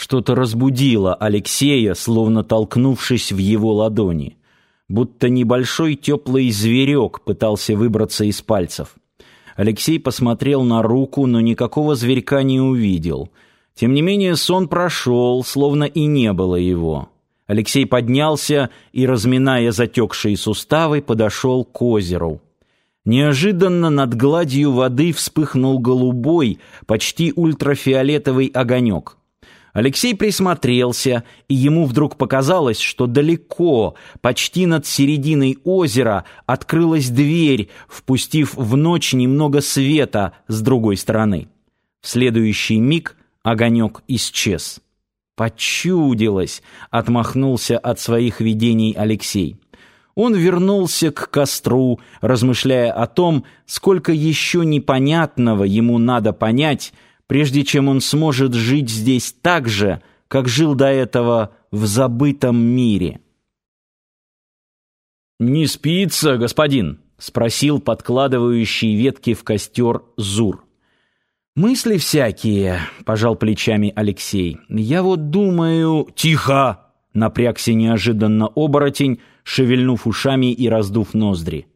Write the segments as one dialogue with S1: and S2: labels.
S1: Что-то разбудило Алексея, словно толкнувшись в его ладони. Будто небольшой теплый зверек пытался выбраться из пальцев. Алексей посмотрел на руку, но никакого зверька не увидел. Тем не менее сон прошел, словно и не было его. Алексей поднялся и, разминая затекшие суставы, подошел к озеру. Неожиданно над гладью воды вспыхнул голубой, почти ультрафиолетовый огонек. Алексей присмотрелся, и ему вдруг показалось, что далеко, почти над серединой озера, открылась дверь, впустив в ночь немного света с другой стороны. В следующий миг огонек исчез. «Почудилось!» — отмахнулся от своих видений Алексей. Он вернулся к костру, размышляя о том, сколько еще непонятного ему надо понять — прежде чем он сможет жить здесь так же, как жил до этого в забытом мире. «Не спится, господин?» — спросил подкладывающий ветки в костер Зур. «Мысли всякие», — пожал плечами Алексей. «Я вот думаю...» «Тихо!» — напрягся неожиданно оборотень, шевельнув ушами и раздув ноздри.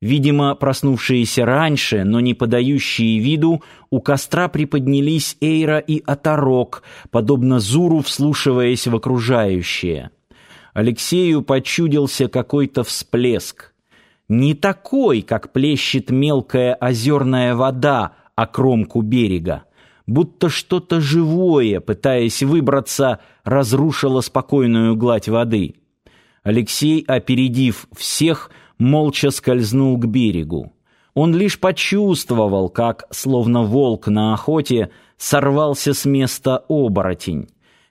S1: Видимо, проснувшиеся раньше, но не подающие виду, у костра приподнялись Эйра и Оторок, подобно Зуру вслушиваясь в окружающее. Алексею почудился какой-то всплеск. Не такой, как плещет мелкая озерная вода о кромку берега. Будто что-то живое, пытаясь выбраться, разрушило спокойную гладь воды. Алексей, опередив всех, молча скользнул к берегу. Он лишь почувствовал, как, словно волк на охоте, сорвался с места оборотень.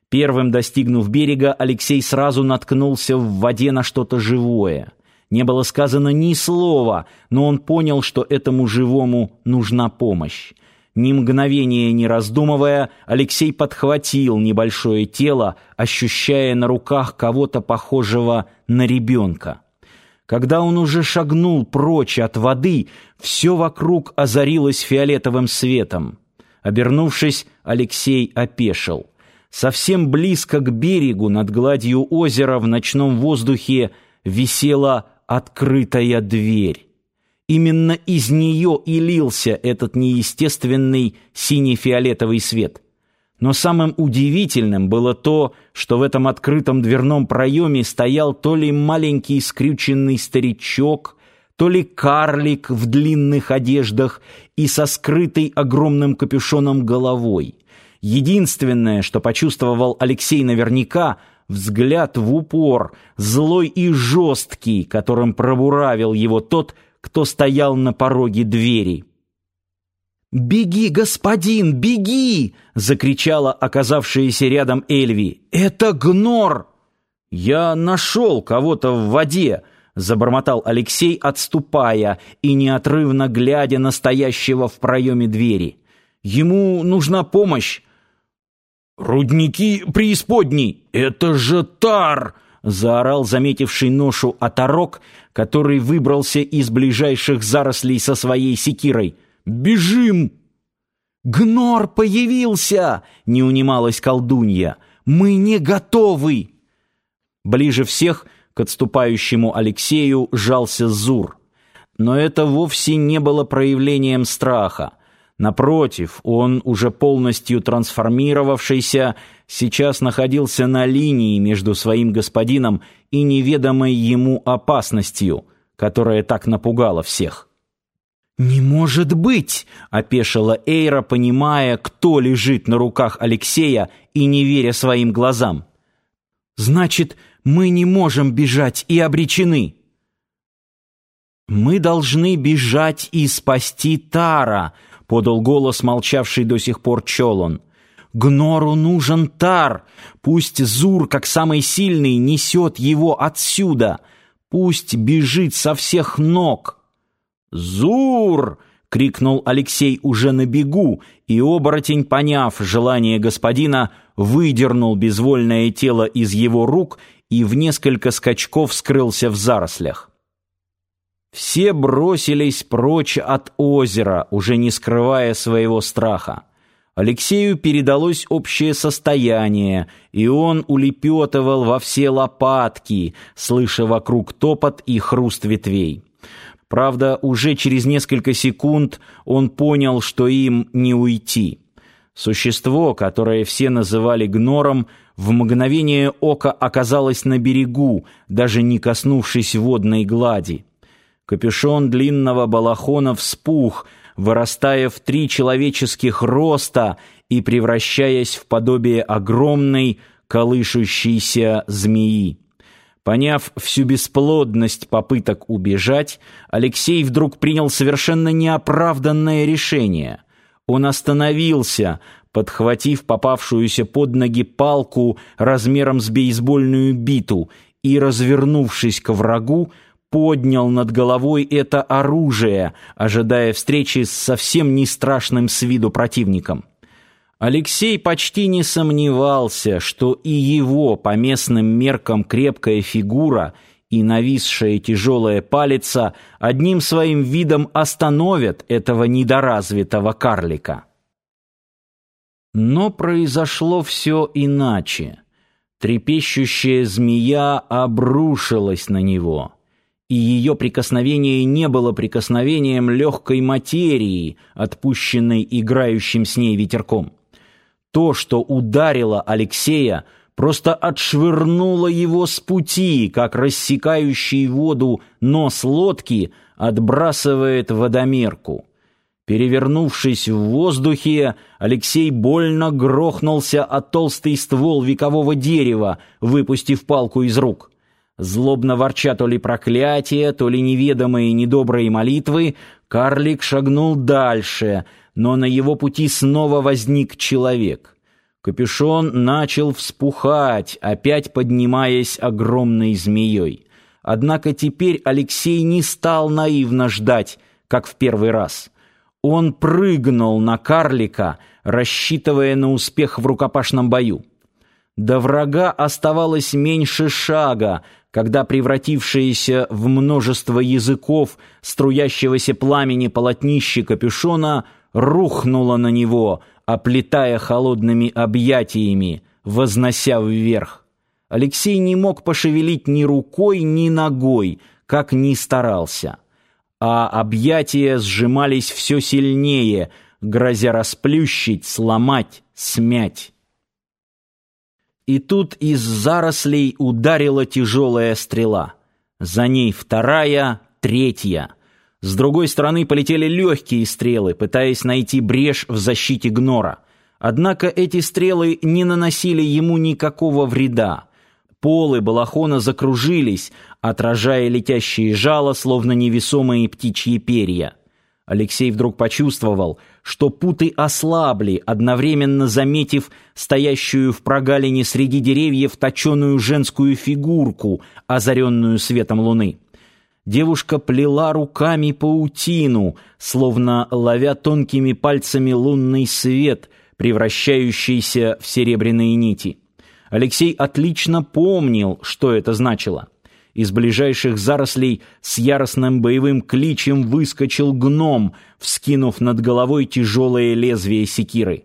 S1: Первым достигнув берега, Алексей сразу наткнулся в воде на что-то живое. Не было сказано ни слова, но он понял, что этому живому нужна помощь. Ни мгновения не раздумывая, Алексей подхватил небольшое тело, ощущая на руках кого-то похожего на ребенка. Когда он уже шагнул прочь от воды, все вокруг озарилось фиолетовым светом. Обернувшись, Алексей опешил. Совсем близко к берегу, над гладью озера, в ночном воздухе висела открытая дверь. Именно из нее и лился этот неестественный сине-фиолетовый свет — но самым удивительным было то, что в этом открытом дверном проеме стоял то ли маленький скрюченный старичок, то ли карлик в длинных одеждах и со скрытой огромным капюшоном головой. Единственное, что почувствовал Алексей наверняка, взгляд в упор, злой и жесткий, которым пробуравил его тот, кто стоял на пороге двери. «Беги, господин, беги!» — закричала оказавшаяся рядом Эльви. «Это гнор!» «Я нашел кого-то в воде!» — забормотал Алексей, отступая и неотрывно глядя на стоящего в проеме двери. «Ему нужна помощь!» «Рудники преисподней! Это же Тар!» — заорал заметивший ношу оторок, который выбрался из ближайших зарослей со своей секирой — Бежим!» «Гнор появился!» — не унималась колдунья. «Мы не готовы!» Ближе всех к отступающему Алексею жался Зур. Но это вовсе не было проявлением страха. Напротив, он, уже полностью трансформировавшийся, сейчас находился на линии между своим господином и неведомой ему опасностью, которая так напугала всех. «Не может быть!» — опешила Эйра, понимая, кто лежит на руках Алексея и не веря своим глазам. «Значит, мы не можем бежать и обречены!» «Мы должны бежать и спасти Тара», — подал голос молчавший до сих пор Чолон. «Гнору нужен Тар. Пусть Зур, как самый сильный, несет его отсюда. Пусть бежит со всех ног». «Зур!» — крикнул Алексей уже на бегу, и оборотень, поняв желание господина, выдернул безвольное тело из его рук и в несколько скачков скрылся в зарослях. Все бросились прочь от озера, уже не скрывая своего страха. Алексею передалось общее состояние, и он улепетывал во все лопатки, слыша вокруг топот и хруст ветвей. Правда, уже через несколько секунд он понял, что им не уйти. Существо, которое все называли гнором, в мгновение ока оказалось на берегу, даже не коснувшись водной глади. Капюшон длинного балахона вспух, вырастая в три человеческих роста и превращаясь в подобие огромной колышущейся змеи. Поняв всю бесплодность попыток убежать, Алексей вдруг принял совершенно неоправданное решение. Он остановился, подхватив попавшуюся под ноги палку размером с бейсбольную биту и, развернувшись к врагу, поднял над головой это оружие, ожидая встречи с совсем не страшным с виду противником. Алексей почти не сомневался, что и его по местным меркам крепкая фигура и нависшая тяжелая палица одним своим видом остановят этого недоразвитого карлика. Но произошло все иначе. Трепещущая змея обрушилась на него, и ее прикосновение не было прикосновением легкой материи, отпущенной играющим с ней ветерком. То, что ударило Алексея, просто отшвырнуло его с пути, как рассекающий воду нос лодки отбрасывает водомерку. Перевернувшись в воздухе, Алексей больно грохнулся о толстый ствол векового дерева, выпустив палку из рук. Злобно ворча то ли проклятие, то ли неведомые недобрые молитвы, карлик шагнул дальше — но на его пути снова возник человек. Капюшон начал вспухать, опять поднимаясь огромной змеей. Однако теперь Алексей не стал наивно ждать, как в первый раз. Он прыгнул на карлика, рассчитывая на успех в рукопашном бою. До врага оставалось меньше шага, когда превратившееся в множество языков струящегося пламени полотнище капюшона — рухнула на него, оплетая холодными объятиями, вознося вверх. Алексей не мог пошевелить ни рукой, ни ногой, как ни старался. А объятия сжимались все сильнее, грозя расплющить, сломать, смять. И тут из зарослей ударила тяжелая стрела. За ней вторая, третья — с другой стороны полетели легкие стрелы, пытаясь найти брешь в защите Гнора. Однако эти стрелы не наносили ему никакого вреда. Полы балахона закружились, отражая летящие жало, словно невесомые птичьи перья. Алексей вдруг почувствовал, что путы ослабли, одновременно заметив стоящую в прогалине среди деревьев точеную женскую фигурку, озаренную светом луны. Девушка плела руками паутину, словно ловя тонкими пальцами лунный свет, превращающийся в серебряные нити. Алексей отлично помнил, что это значило. Из ближайших зарослей с яростным боевым кличем выскочил гном, вскинув над головой тяжелое лезвие секиры.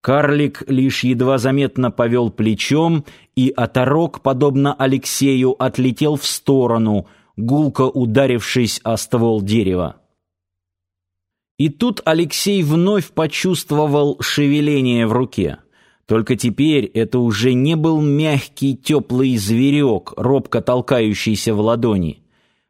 S1: Карлик лишь едва заметно повел плечом, и оторок, подобно Алексею, отлетел в сторону — гулко ударившись о ствол дерева. И тут Алексей вновь почувствовал шевеление в руке. Только теперь это уже не был мягкий теплый зверек, робко толкающийся в ладони.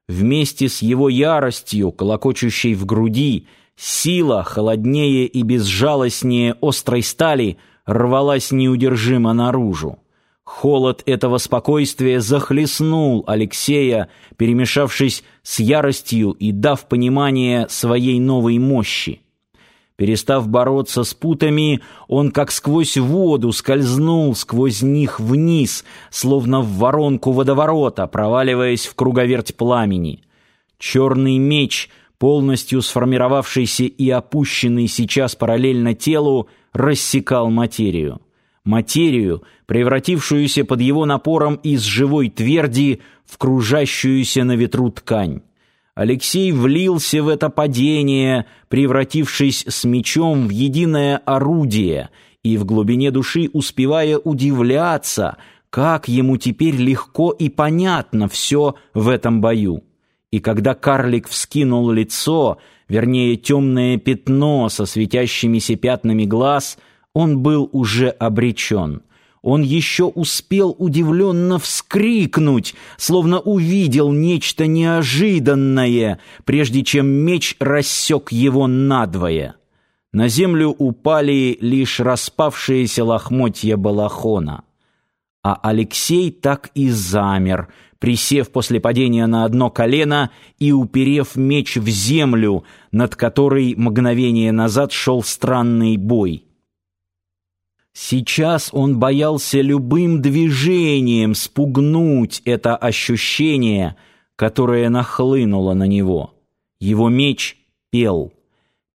S1: Вместе с его яростью, колокочущей в груди, сила, холоднее и безжалостнее острой стали, рвалась неудержимо наружу. Холод этого спокойствия захлестнул Алексея, перемешавшись с яростью и дав понимание своей новой мощи. Перестав бороться с путами, он как сквозь воду скользнул сквозь них вниз, словно в воронку водоворота, проваливаясь в круговерть пламени. Черный меч, полностью сформировавшийся и опущенный сейчас параллельно телу, рассекал материю материю, превратившуюся под его напором из живой тверди в кружащуюся на ветру ткань. Алексей влился в это падение, превратившись с мечом в единое орудие, и в глубине души успевая удивляться, как ему теперь легко и понятно все в этом бою. И когда карлик вскинул лицо, вернее темное пятно со светящимися пятнами глаз, он был уже обречен — он еще успел удивленно вскрикнуть, словно увидел нечто неожиданное, прежде чем меч рассек его надвое. На землю упали лишь распавшиеся лохмотья балахона. А Алексей так и замер, присев после падения на одно колено и уперев меч в землю, над которой мгновение назад шел странный бой. Сейчас он боялся любым движением спугнуть это ощущение, которое нахлынуло на него. Его меч пел.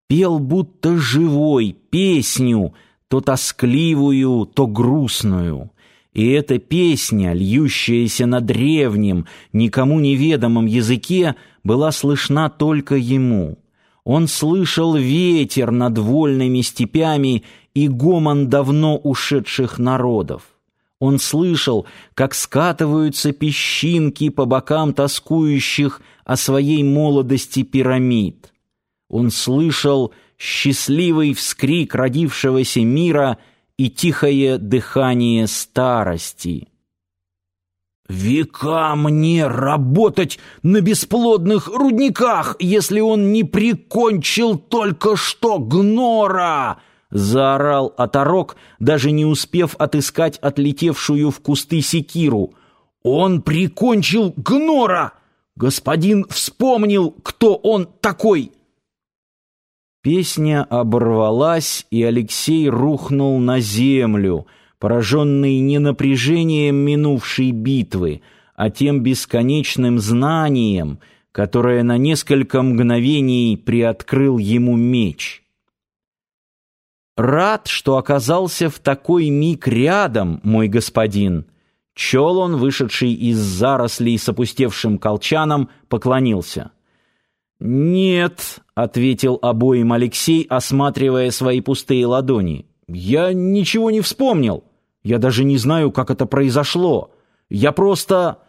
S1: Пел будто живой, песню, то тоскливую, то грустную. И эта песня, льющаяся на древнем, никому неведомом языке, была слышна только ему. Он слышал ветер над вольными степями и гомон давно ушедших народов. Он слышал, как скатываются песчинки по бокам тоскующих о своей молодости пирамид. Он слышал счастливый вскрик родившегося мира и тихое дыхание старости. Века мне работать на бесплодных рудниках, если он не прикончил только что гнора!» Заорал оторок, даже не успев отыскать отлетевшую в кусты секиру. «Он прикончил гнора! Господин вспомнил, кто он такой!» Песня оборвалась, и Алексей рухнул на землю — пораженный не напряжением минувшей битвы, а тем бесконечным знанием, которое на несколько мгновений приоткрыл ему меч. «Рад, что оказался в такой миг рядом, мой господин!» Чел он, вышедший из зарослей с опустевшим колчаном, поклонился. «Нет», — ответил обоим Алексей, осматривая свои пустые ладони, — «я ничего не вспомнил». Я даже не знаю, как это произошло. Я просто...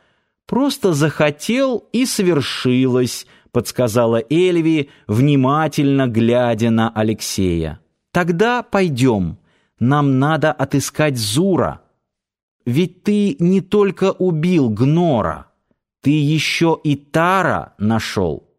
S1: просто захотел и свершилось, подсказала Эльви, внимательно глядя на Алексея. Тогда пойдем. Нам надо отыскать Зура. Ведь ты не только убил Гнора, ты еще и Тара нашел.